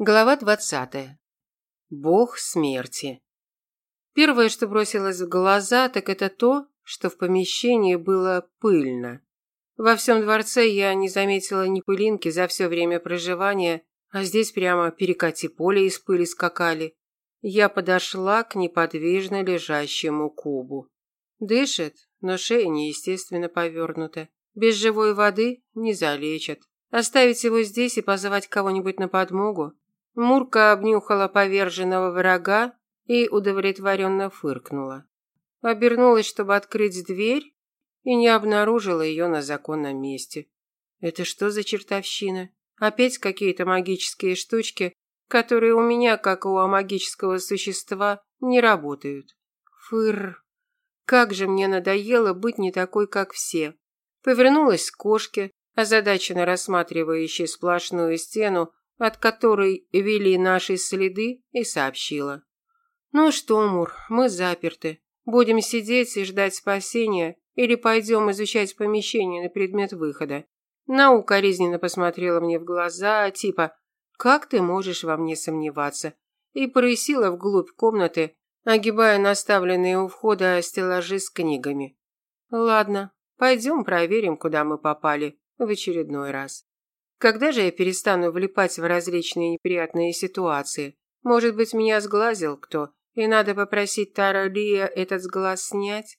Глава двадцатая. Бог смерти. Первое, что бросилось в глаза, так это то, что в помещении было пыльно. Во всем дворце я не заметила ни пылинки за все время проживания, а здесь прямо перекати поле из пыли скакали. Я подошла к неподвижно лежащему кубу. Дышит, но шея неестественно повернута. Без живой воды не залечат. Оставить его здесь и позвать кого-нибудь на подмогу? Мурка обнюхала поверженного врага и удовлетворенно фыркнула. Обернулась, чтобы открыть дверь, и не обнаружила ее на законном месте. Это что за чертовщина? Опять какие-то магические штучки, которые у меня, как у магического существа, не работают. Фыр. Как же мне надоело быть не такой, как все. Повернулась к кошке, озадаченно рассматривающей сплошную стену, от которой вели наши следы, и сообщила. «Ну что, Мур, мы заперты. Будем сидеть и ждать спасения или пойдем изучать помещение на предмет выхода?» Наука укоризненно посмотрела мне в глаза, типа «Как ты можешь во мне сомневаться?» и порысила вглубь комнаты, огибая наставленные у входа стеллажи с книгами. «Ладно, пойдем проверим, куда мы попали в очередной раз». Когда же я перестану влипать в различные неприятные ситуации? Может быть, меня сглазил кто, и надо попросить Тара Лия этот сглаз снять?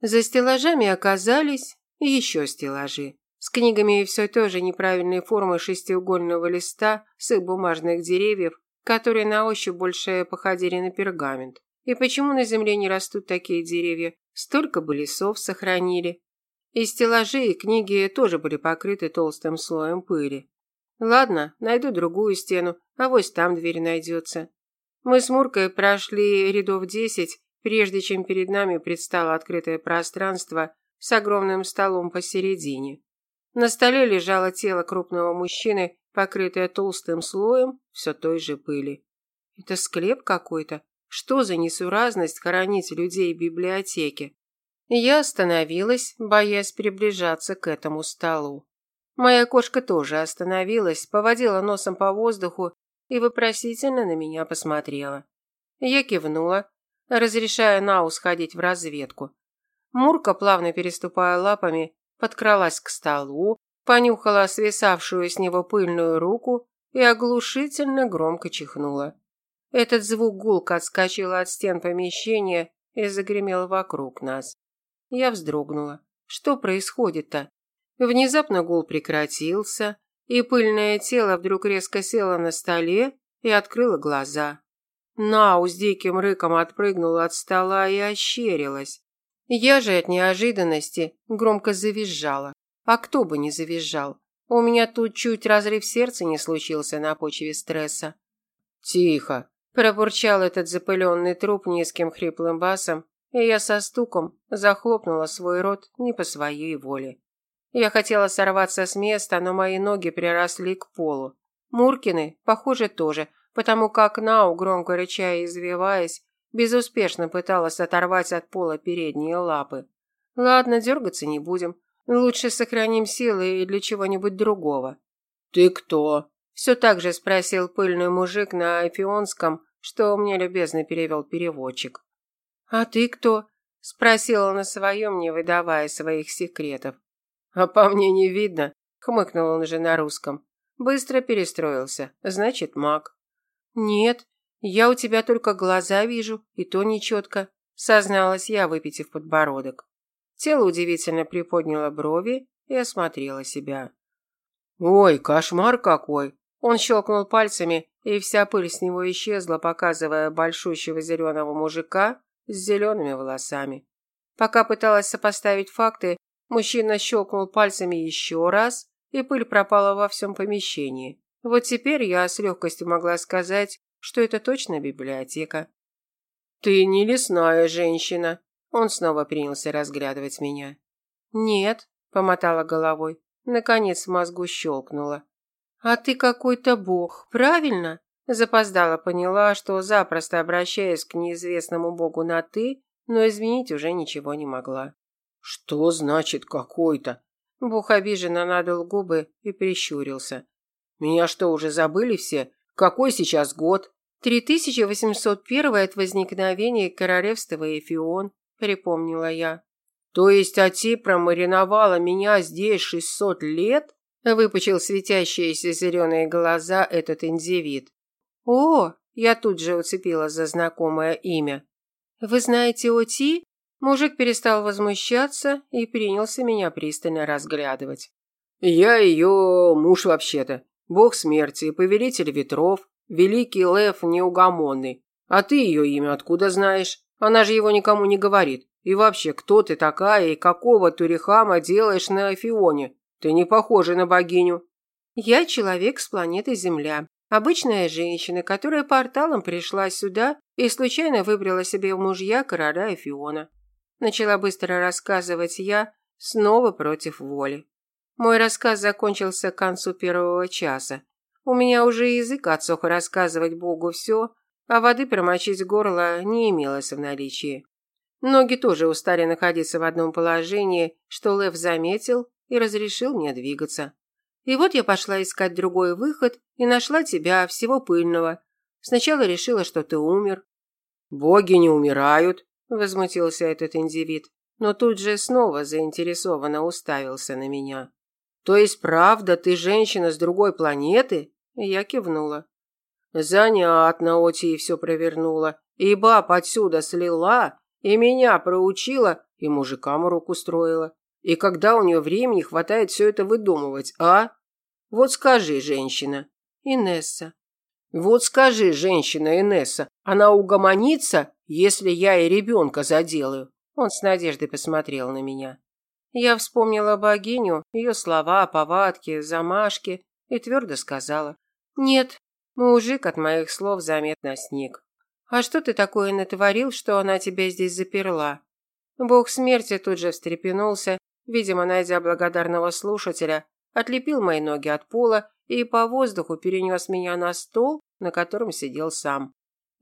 За стеллажами оказались еще стеллажи. С книгами все той же неправильной формы шестиугольного листа с их бумажных деревьев, которые на ощупь больше походили на пергамент. И почему на земле не растут такие деревья? Столько бы лесов сохранили. И стеллажи, и книги тоже были покрыты толстым слоем пыли. Ладно, найду другую стену, а вось там дверь найдется. Мы с Муркой прошли рядов десять, прежде чем перед нами предстало открытое пространство с огромным столом посередине. На столе лежало тело крупного мужчины, покрытое толстым слоем все той же пыли. Это склеп какой-то? Что за несуразность хоронить людей в библиотеке? Я остановилась, боясь приближаться к этому столу. Моя кошка тоже остановилась, поводила носом по воздуху и вопросительно на меня посмотрела. Я кивнула, разрешая Нау сходить в разведку. Мурка, плавно переступая лапами, подкралась к столу, понюхала свисавшую с него пыльную руку и оглушительно громко чихнула. Этот звук гулко отскочил от стен помещения и загремел вокруг нас. Я вздрогнула. Что происходит-то? Внезапно гул прекратился, и пыльное тело вдруг резко село на столе и открыло глаза. Нау с диким рыком отпрыгнула от стола и ощерилась. Я же от неожиданности громко завизжала. А кто бы не завизжал? У меня тут чуть разрыв сердца не случился на почве стресса. «Тихо!» – пробурчал этот запыленный труп низким хриплым басом и я со стуком захлопнула свой рот не по своей воле. Я хотела сорваться с места, но мои ноги приросли к полу. Муркины, похоже, тоже, потому как Нау, громко рыча и извиваясь, безуспешно пыталась оторвать от пола передние лапы. Ладно, дергаться не будем. Лучше сохраним силы и для чего-нибудь другого. «Ты кто?» Все так же спросил пыльный мужик на эфионском, что мне любезно перевел переводчик. «А ты кто?» – спросила на своем, не выдавая своих секретов. «А по мне не видно», – хмыкнул он же на русском. Быстро перестроился. Значит, маг. «Нет, я у тебя только глаза вижу, и то нечетко», – созналась я, выпитив подбородок. Тело удивительно приподняло брови и осмотрело себя. «Ой, кошмар какой!» Он щелкнул пальцами, и вся пыль с него исчезла, показывая большущего зеленого мужика с зелеными волосами. Пока пыталась сопоставить факты, мужчина щелкнул пальцами еще раз, и пыль пропала во всем помещении. Вот теперь я с легкостью могла сказать, что это точно библиотека. «Ты не лесная женщина», – он снова принялся разглядывать меня. «Нет», – помотала головой, наконец в мозгу щелкнула. «А ты какой-то бог, правильно?» Запоздала поняла, что запросто обращаясь к неизвестному богу на «ты», но изменить уже ничего не могла. «Что значит какой-то?» Бог обиженно надул губы и прищурился. «Меня что, уже забыли все? Какой сейчас год? 3801 от возникновения королевства Эфион, припомнила я. То есть Ати промариновала меня здесь 600 лет? Выпучил светящиеся зеленые глаза этот индивид. О, я тут же уцепила за знакомое имя. Вы знаете Оти? Мужик перестал возмущаться и принялся меня пристально разглядывать. Я ее муж вообще-то. Бог смерти, повелитель ветров, великий лев неугомонный. А ты ее имя откуда знаешь? Она же его никому не говорит. И вообще, кто ты такая и какого турихама делаешь на Афионе? Ты не похожа на богиню. Я человек с планеты Земля. Обычная женщина, которая порталом пришла сюда и случайно выбрала себе в мужья короля Эфиона. Начала быстро рассказывать я, снова против воли. Мой рассказ закончился к концу первого часа. У меня уже язык отсох рассказывать Богу все, а воды промочить горло не имелось в наличии. Ноги тоже устали находиться в одном положении, что Лев заметил и разрешил мне двигаться. И вот я пошла искать другой выход и нашла тебя, всего пыльного. Сначала решила, что ты умер. Боги не умирают, возмутился этот индивид, но тут же снова заинтересованно уставился на меня. То есть правда, ты женщина с другой планеты? Я кивнула. Занятно, Оти все провернула. И баб отсюда слила, и меня проучила, и мужикам руку строила. И когда у нее времени хватает все это выдумывать, а? Вот скажи, женщина. Инесса. Вот скажи, женщина Инесса, она угомонится, если я и ребенка заделаю? Он с надеждой посмотрел на меня. Я вспомнила богиню, ее слова, повадки, замашки и твердо сказала. «Нет, мужик от моих слов заметно сник. А что ты такое натворил, что она тебя здесь заперла?» Бог смерти тут же встрепенулся, видимо, найдя благодарного слушателя, отлепил мои ноги от пола и по воздуху перенес меня на стол, на котором сидел сам.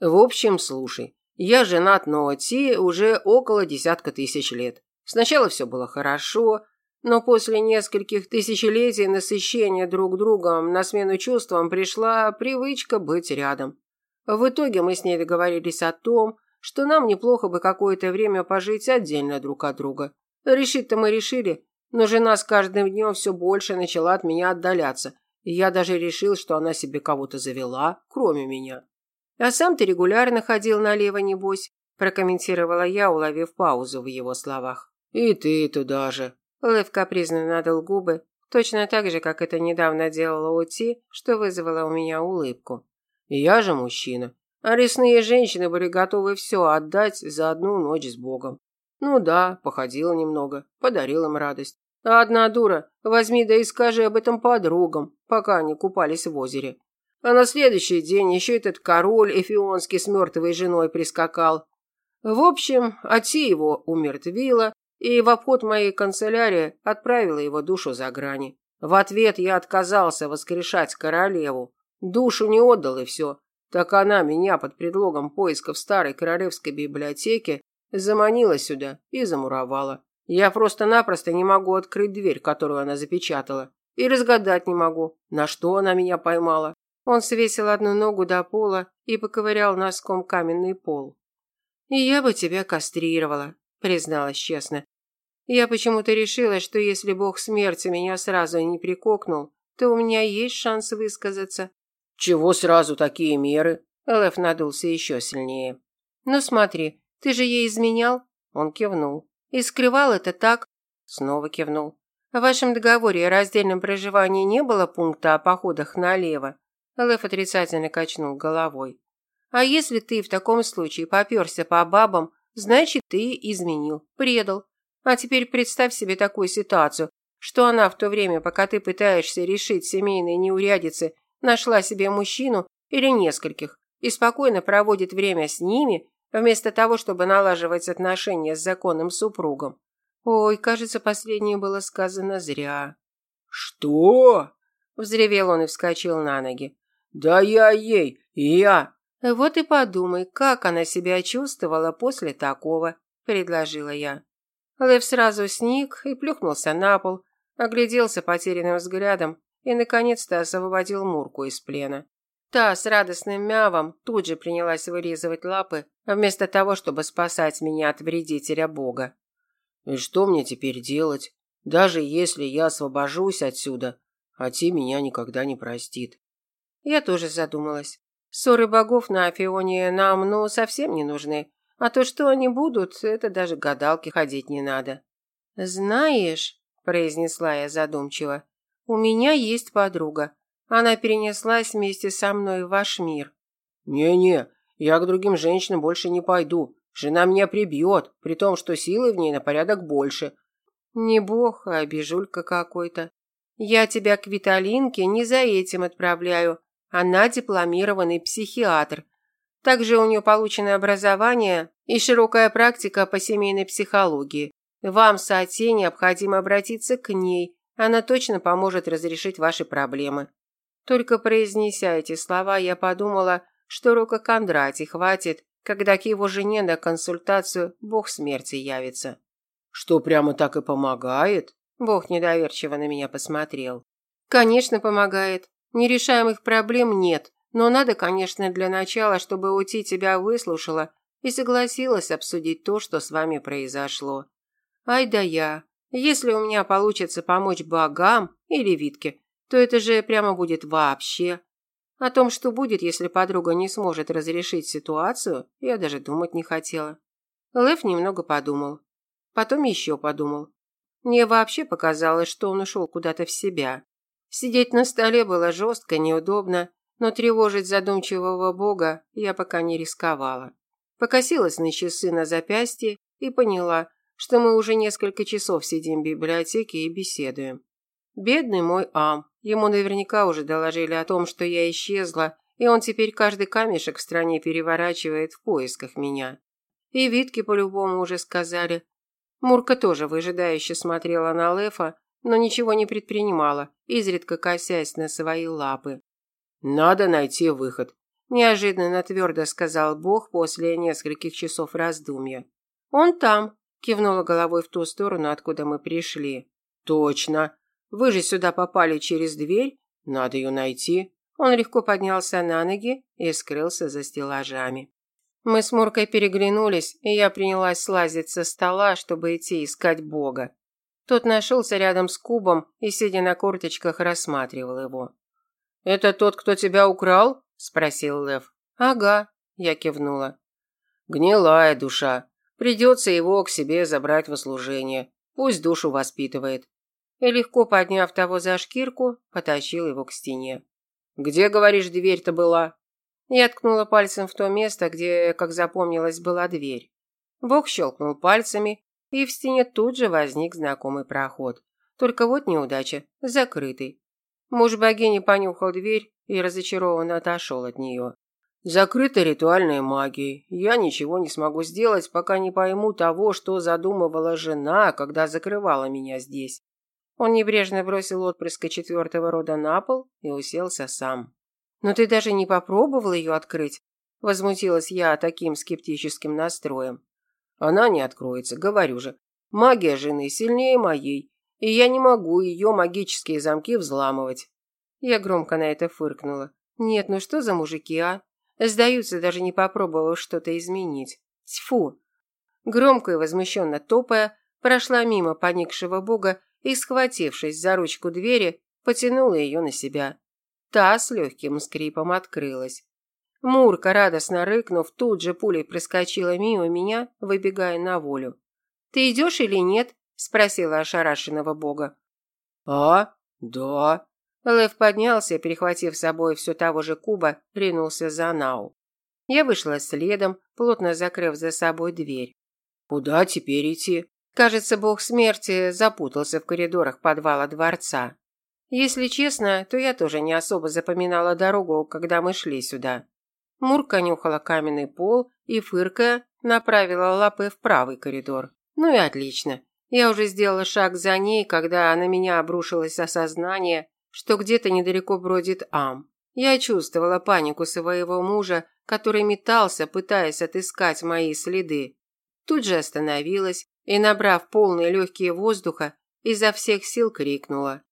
«В общем, слушай, я женат на Оти уже около десятка тысяч лет. Сначала все было хорошо, но после нескольких тысячелетий насыщения друг другом на смену чувствам пришла привычка быть рядом. В итоге мы с ней договорились о том, что нам неплохо бы какое-то время пожить отдельно друг от друга. Решить-то мы решили, но жена с каждым днем все больше начала от меня отдаляться, и я даже решил, что она себе кого-то завела, кроме меня. А сам ты регулярно ходил налево, небось, прокомментировала я, уловив паузу в его словах. «И ты туда же». Лев капризно надул губы, точно так же, как это недавно делала Ути, что вызвало у меня улыбку. «Я же мужчина, а лесные женщины были готовы все отдать за одну ночь с Богом. Ну да, походила немного, подарил им радость. А одна дура, возьми да и скажи об этом подругам, пока они купались в озере. А на следующий день еще этот король эфионский с мертвой женой прискакал. В общем, Ати его умертвила, и в обход моей канцелярии отправила его душу за грани. В ответ я отказался воскрешать королеву. Душу не отдал и все. Так она меня под предлогом поисков старой королевской библиотеки заманила сюда и замуровала. Я просто-напросто не могу открыть дверь, которую она запечатала. И разгадать не могу, на что она меня поймала. Он свесил одну ногу до пола и поковырял носком каменный пол. «И я бы тебя кастрировала», призналась честно. Я почему-то решила, что если бог смерти меня сразу не прикокнул, то у меня есть шанс высказаться. Чего сразу такие меры? Лев надулся еще сильнее. Ну смотри, ты же ей изменял? Он кивнул. И скрывал это так? Снова кивнул. В вашем договоре о раздельном проживании не было пункта о походах налево? Лев отрицательно качнул головой. А если ты в таком случае попёрся по бабам, Значит, ты изменил, предал. А теперь представь себе такую ситуацию, что она в то время, пока ты пытаешься решить семейные неурядицы, нашла себе мужчину или нескольких и спокойно проводит время с ними, вместо того, чтобы налаживать отношения с законным супругом. Ой, кажется, последнее было сказано зря. Что? взревел он и вскочил на ноги. Да я ей, я вот и подумай, как она себя чувствовала после такого, предложила я. Лев сразу сник и плюхнулся на пол, огляделся потерянным взглядом и наконец-то освободил Мурку из плена. Та с радостным мявом тут же принялась вырезывать лапы, вместо того, чтобы спасать меня от вредителя бога. И что мне теперь делать? Даже если я освобожусь отсюда, Ати меня никогда не простит. Я тоже задумалась. Ссоры богов на Афионе нам, ну, совсем не нужны. А то, что они будут, это даже гадалки ходить не надо. Знаешь, произнесла я задумчиво, у меня есть подруга. Она перенеслась вместе со мной в ваш мир. Не-не, я к другим женщинам больше не пойду. Жена меня прибьет, при том, что силы в ней на порядок больше. Не бог, а бежулька какой-то. Я тебя к Виталинке не за этим отправляю. Она дипломированный психиатр. Также у нее получено образование и широкая практика по семейной психологии. Вам, Сати, необходимо обратиться к ней. Она точно поможет разрешить ваши проблемы. Только произнеся эти слова, я подумала, что Рока Кондрати хватит, когда к его жене на консультацию бог смерти явится. Что прямо так и помогает? Бог недоверчиво на меня посмотрел. Конечно, помогает. Нерешаемых проблем нет, но надо, конечно, для начала, чтобы Ути тебя выслушала и согласилась обсудить то, что с вами произошло. Ай да я. Если у меня получится помочь богам или Витке, то это же прямо будет вообще. О том, что будет, если подруга не сможет разрешить ситуацию, я даже думать не хотела. Лев немного подумал. Потом еще подумал. Мне вообще показалось, что он ушел куда-то в себя. Сидеть на столе было жестко, неудобно, но тревожить задумчивого бога я пока не рисковала. Покосилась на часы на запястье и поняла, что мы уже несколько часов сидим в библиотеке и беседуем. Бедный мой Ам, ему наверняка уже доложили о том, что я исчезла, и он теперь каждый камешек в стране переворачивает в поисках меня. И Витке по-любому уже сказали. Мурка тоже выжидающе смотрела на Лефа, но ничего не предпринимала, изредка косясь на свои лапы. «Надо найти выход», – неожиданно твердо сказал Бог после нескольких часов раздумья. «Он там», – кивнула головой в ту сторону, откуда мы пришли. «Точно. Вы же сюда попали через дверь. Надо ее найти». Он легко поднялся на ноги и скрылся за стеллажами. Мы с Муркой переглянулись, и я принялась слазить со стола, чтобы идти искать Бога. Тот нашелся рядом с кубом и, сидя на корточках, рассматривал его. «Это тот, кто тебя украл?» – спросил Лев. «Ага», – я кивнула. «Гнилая душа. Придется его к себе забрать во служение. Пусть душу воспитывает». И легко подняв того за шкирку, потащил его к стене. «Где, говоришь, дверь-то была?» Я ткнула пальцем в то место, где, как запомнилось, была дверь. Бог щелкнул пальцами, и в стене тут же возник знакомый проход. Только вот неудача, закрытый. Муж богини понюхал дверь и разочарованно отошел от нее. Закрыта ритуальной магией. Я ничего не смогу сделать, пока не пойму того, что задумывала жена, когда закрывала меня здесь. Он небрежно бросил отпрыска четвертого рода на пол и уселся сам. «Но ты даже не попробовал ее открыть?» Возмутилась я таким скептическим настроем. «Она не откроется, говорю же. Магия жены сильнее моей, и я не могу ее магические замки взламывать». Я громко на это фыркнула. «Нет, ну что за мужики, а? Сдаются, даже не попробовав что-то изменить. Тьфу!» Громко и возмущенно топая, прошла мимо поникшего бога и, схватившись за ручку двери, потянула ее на себя. Та с легким скрипом открылась. Мурка, радостно рыкнув, тут же пулей проскочила мимо меня, выбегая на волю. «Ты идешь или нет?» – спросила ошарашенного бога. «А? Да». Лев поднялся, перехватив с собой все того же куба, ринулся за Нау. Я вышла следом, плотно закрыв за собой дверь. «Куда теперь идти?» Кажется, бог смерти запутался в коридорах подвала дворца. Если честно, то я тоже не особо запоминала дорогу, когда мы шли сюда. Мурка нюхала каменный пол и, фыркая, направила лапы в правый коридор. Ну и отлично. Я уже сделала шаг за ней, когда на меня обрушилось осознание, что где-то недалеко бродит Ам. Я чувствовала панику своего мужа, который метался, пытаясь отыскать мои следы. Тут же остановилась и, набрав полные легкие воздуха, изо всех сил крикнула.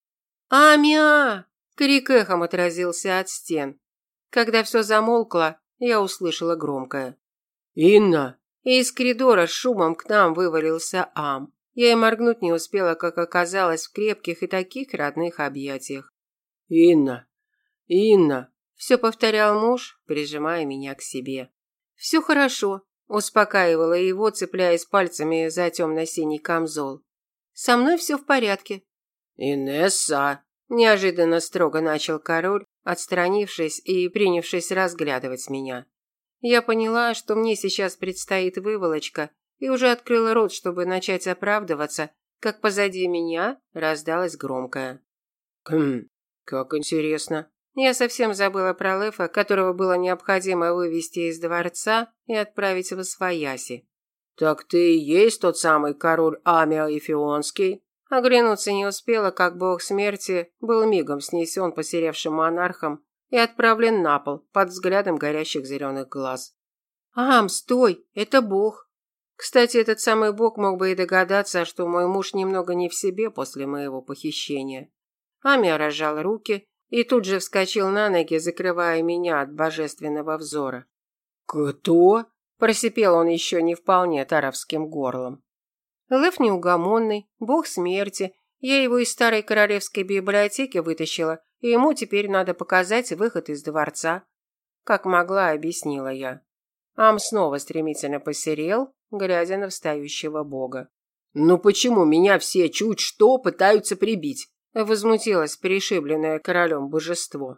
«Амиа!» Крик эхом отразился от стен. Когда все замолкло, я услышала громкое. «Инна!» И из коридора с шумом к нам вывалился Ам. Я и моргнуть не успела, как оказалось в крепких и таких родных объятиях. «Инна! Инна!» Все повторял муж, прижимая меня к себе. «Все хорошо», – успокаивала его, цепляясь пальцами за темно-синий камзол. «Со мной все в порядке». «Инесса!» – неожиданно строго начал король, отстранившись и принявшись разглядывать меня. Я поняла, что мне сейчас предстоит выволочка, и уже открыла рот, чтобы начать оправдываться, как позади меня раздалось громкое. «Хм, как интересно». Я совсем забыла про Лефа, которого было необходимо вывести из дворца и отправить в Освояси. «Так ты и есть тот самый король Амиа Эфионский?» Оглянуться не успела, как бог смерти был мигом снесен посеревшим монархом и отправлен на пол под взглядом горящих зеленых глаз. «Ам, стой! Это бог!» Кстати, этот самый бог мог бы и догадаться, что мой муж немного не в себе после моего похищения. Амия разжал руки и тут же вскочил на ноги, закрывая меня от божественного взора. «Кто?» – просипел он еще не вполне таровским горлом. Лев неугомонный, бог смерти. Я его из старой королевской библиотеки вытащила, и ему теперь надо показать выход из дворца. Как могла, объяснила я. Ам снова стремительно посерел, глядя на встающего бога. «Ну почему меня все чуть что пытаются прибить?» Возмутилось перешибленное королем божество.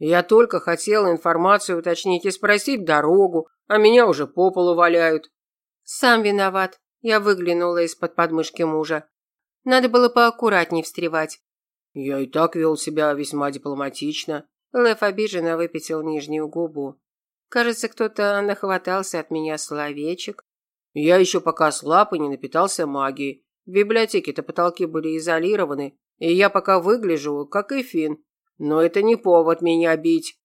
Я только хотела информацию уточнить и спросить дорогу, а меня уже по полу валяют. Сам виноват. Я выглянула из-под подмышки мужа. Надо было поаккуратней встревать. Я и так вел себя весьма дипломатично. Лев обиженно выпятил нижнюю губу. Кажется, кто-то нахватался от меня словечек. Я еще пока слаб и не напитался магией. В библиотеке-то потолки были изолированы, и я пока выгляжу, как и Фин. Но это не повод меня бить.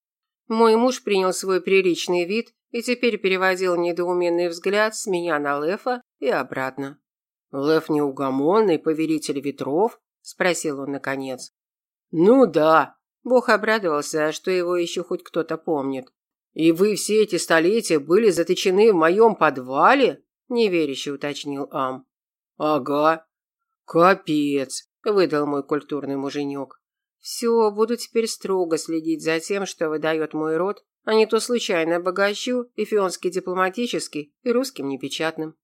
Мой муж принял свой приличный вид и теперь переводил недоуменный взгляд с меня на Лефа и обратно. «Лев неугомонный, повелитель ветров?» – спросил он наконец. «Ну да», – Бог обрадовался, что его еще хоть кто-то помнит. «И вы все эти столетия были заточены в моем подвале?» – неверяще уточнил Ам. «Ага». «Капец», выдал мой культурный муженек. Все, буду теперь строго следить за тем, что выдает мой род, а не то случайно обогащу эфионский дипломатический и русским непечатным.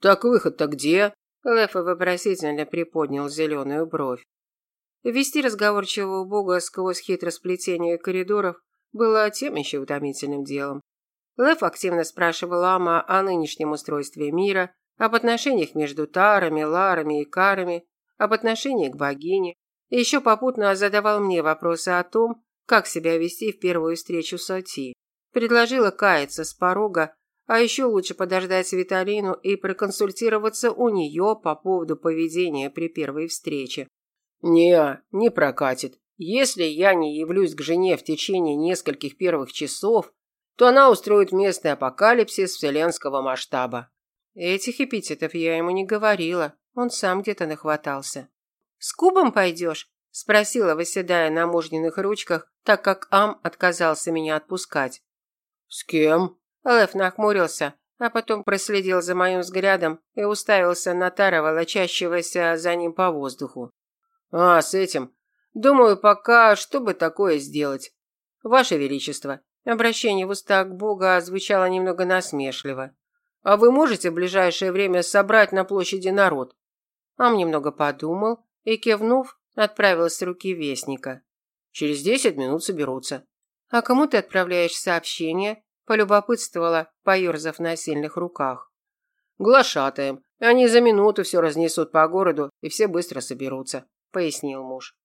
Так выход-то где? Лефа вопросительно приподнял зеленую бровь. Вести разговорчивого бога сквозь хитросплетение коридоров было тем еще утомительным делом. Лев активно спрашивал Ама о нынешнем устройстве мира, об отношениях между тарами, ларами и карами, об отношении к богине. И еще попутно задавал мне вопросы о том, как себя вести в первую встречу с Оти. Предложила каяться с порога, а еще лучше подождать Виталину и проконсультироваться у нее по поводу поведения при первой встрече. «Не, не прокатит. Если я не явлюсь к жене в течение нескольких первых часов, то она устроит местный апокалипсис вселенского масштаба». Этих эпитетов я ему не говорила. Он сам где-то нахватался. «С кубом пойдешь?» – спросила, выседая на мужниных ручках, так как Ам отказался меня отпускать. «С кем?» Лев нахмурился, а потом проследил за моим взглядом и уставился на Тара, волочащегося за ним по воздуху. «А, с этим. Думаю, пока, чтобы такое сделать. Ваше Величество». Обращение в устах Бога звучало немного насмешливо. «А вы можете в ближайшее время собрать на площади народ? Ам немного подумал и, кивнув, отправил с руки вестника. Через десять минут соберутся. А кому ты отправляешь сообщение? Полюбопытствовала, поерзав на сильных руках. Глашатаем. Они за минуту все разнесут по городу, и все быстро соберутся, пояснил муж.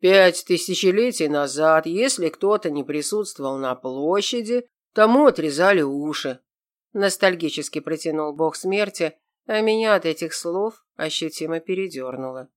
Пять тысячелетий назад, если кто-то не присутствовал на площади, тому отрезали уши. Ностальгически протянул бог смерти, а меня от этих слов ощутимо передернуло.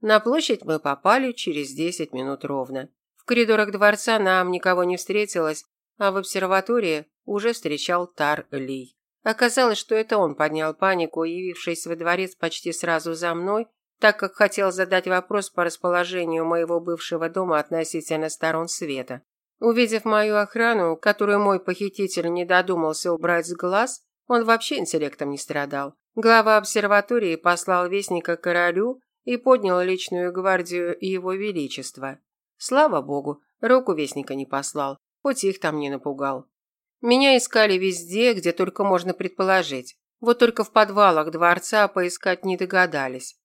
На площадь мы попали через десять минут ровно. В коридорах дворца нам никого не встретилось, а в обсерватории уже встречал Тар Ли. Оказалось, что это он поднял панику, явившись во дворец почти сразу за мной, так как хотел задать вопрос по расположению моего бывшего дома относительно сторон света. Увидев мою охрану, которую мой похититель не додумался убрать с глаз, он вообще интеллектом не страдал. Глава обсерватории послал вестника королю и поднял личную гвардию его величества. Слава богу, руку вестника не послал, хоть их там не напугал. Меня искали везде, где только можно предположить. Вот только в подвалах дворца поискать не догадались.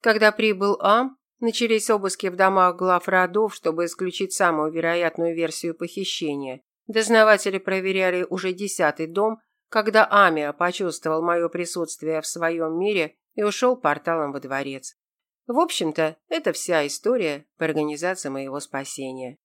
Когда прибыл Ам, начались обыски в домах глав родов, чтобы исключить самую вероятную версию похищения. Дознаватели проверяли уже десятый дом, когда Амия почувствовал мое присутствие в своем мире и ушел порталом во дворец. В общем-то, это вся история по организации моего спасения.